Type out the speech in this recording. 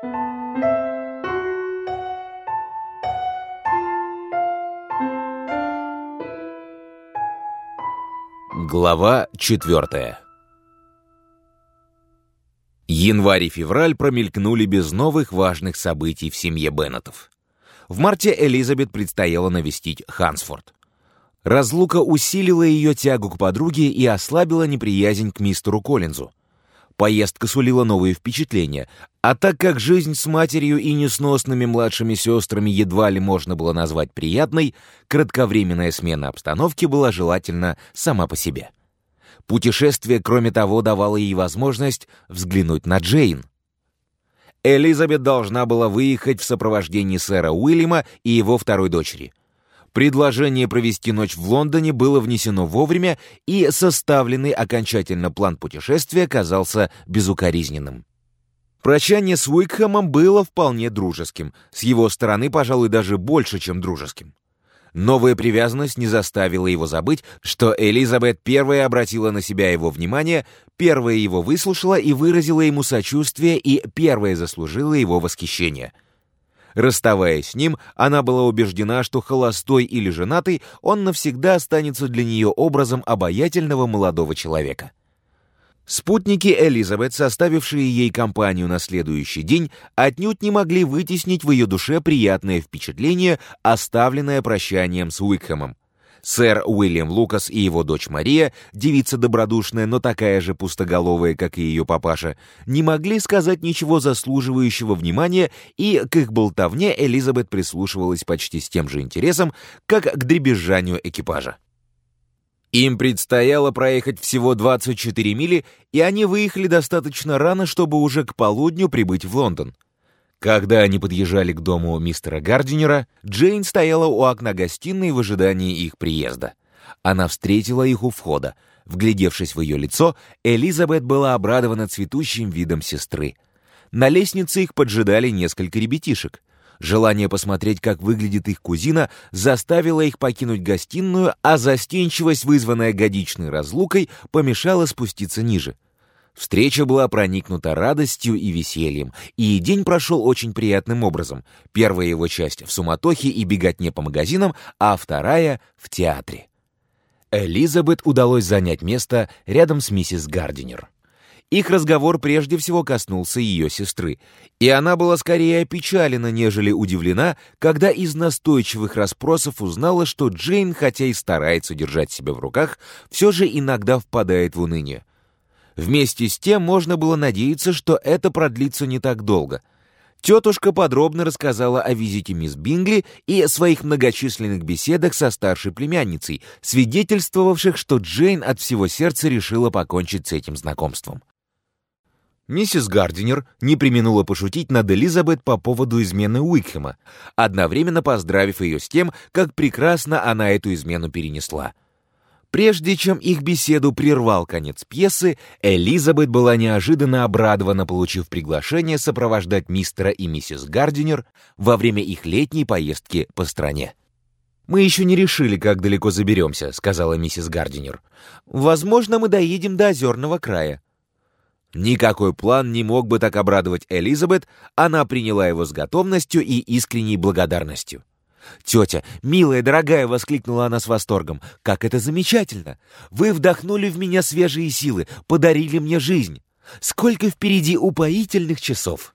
Глава четвертая Январь и февраль промелькнули без новых важных событий в семье Беннетов. В марте Элизабет предстояло навестить Хансфорд. Разлука усилила ее тягу к подруге и ослабила неприязнь к мистеру Коллинзу. Поездка сулила новые впечатления, а так как жизнь с матерью и несносными младшими сестрами едва ли можно было назвать приятной, кратковременная смена обстановки была желательна сама по себе. Путешествие, кроме того, давало ей возможность взглянуть на Джейн. Элизабет должна была выехать в сопровождении сэра Уильяма и его второй дочери. Предложение провести ночь в Лондоне было внесено вовремя, и составленный окончательно план путешествия казался безукоризненным. Прощание с Уикхэмом было вполне дружеским, с его стороны, пожалуй, даже больше, чем дружеским. Новая привязанность не заставила его забыть, что Элизабет первая обратила на себя его внимание, первая его выслушала и выразила ему сочувствие, и первая заслужила его восхищение — Расставаясь с ним, она была убеждена, что холостой или женатый, он навсегда останется для нее образом обаятельного молодого человека. Спутники Элизабет, составившие ей компанию на следующий день, отнюдь не могли вытеснить в ее душе приятное впечатление, оставленное прощанием с Уикхэмом. Сэр Уильям Лукас и его дочь Мария, девица добродушная, но такая же пустоголовая, как и ее папаша, не могли сказать ничего заслуживающего внимания, и к их болтовне Элизабет прислушивалась почти с тем же интересом, как к дребезжанию экипажа. Им предстояло проехать всего 24 мили, и они выехали достаточно рано, чтобы уже к полудню прибыть в Лондон. Когда они подъезжали к дому мистера Гардинера, Джейн стояла у окна гостиной в ожидании их приезда. Она встретила их у входа. Вглядевшись в ее лицо, Элизабет была обрадована цветущим видом сестры. На лестнице их поджидали несколько ребятишек. Желание посмотреть, как выглядит их кузина, заставило их покинуть гостиную, а застенчивость, вызванная годичной разлукой, помешала спуститься ниже. Встреча была проникнута радостью и весельем, и день прошел очень приятным образом. Первая его часть в суматохе и беготне по магазинам, а вторая — в театре. Элизабет удалось занять место рядом с миссис Гардинер. Их разговор прежде всего коснулся ее сестры, и она была скорее опечалена, нежели удивлена, когда из настойчивых расспросов узнала, что Джейн, хотя и старается держать себя в руках, все же иногда впадает в уныние. Вместе с тем можно было надеяться, что это продлится не так долго. Тетушка подробно рассказала о визите мисс Бингли и о своих многочисленных беседах со старшей племянницей, свидетельствовавших, что Джейн от всего сердца решила покончить с этим знакомством. Миссис Гардинер не применула пошутить над Элизабет по поводу измены Уикхема, одновременно поздравив ее с тем, как прекрасно она эту измену перенесла — Прежде чем их беседу прервал конец пьесы, Элизабет была неожиданно обрадована, получив приглашение сопровождать мистера и миссис Гардинер во время их летней поездки по стране. «Мы еще не решили, как далеко заберемся», — сказала миссис Гардинер. «Возможно, мы доедем до озерного края». Никакой план не мог бы так обрадовать Элизабет, она приняла его с готовностью и искренней благодарностью. «Тетя, милая, дорогая!» — воскликнула она с восторгом. «Как это замечательно! Вы вдохнули в меня свежие силы, подарили мне жизнь! Сколько впереди упоительных часов!»